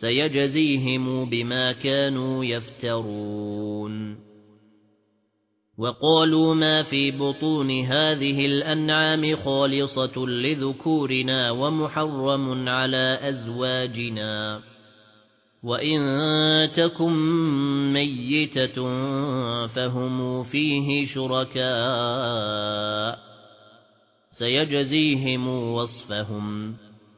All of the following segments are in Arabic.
سيجزيهم بما كانوا يفترون. وقالوا ما في بطون هذه الأنعام خالصة لذكورنا ومحرم على أزواجنا. وَإِن تَكُن مَّيِّتَةٌ فَهُمْ فِيهِ شُرَكَاءُ. سَيَجْزِيهِمْ وَصْفَهُمْ.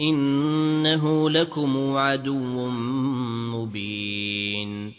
إنه لكم عدو مبين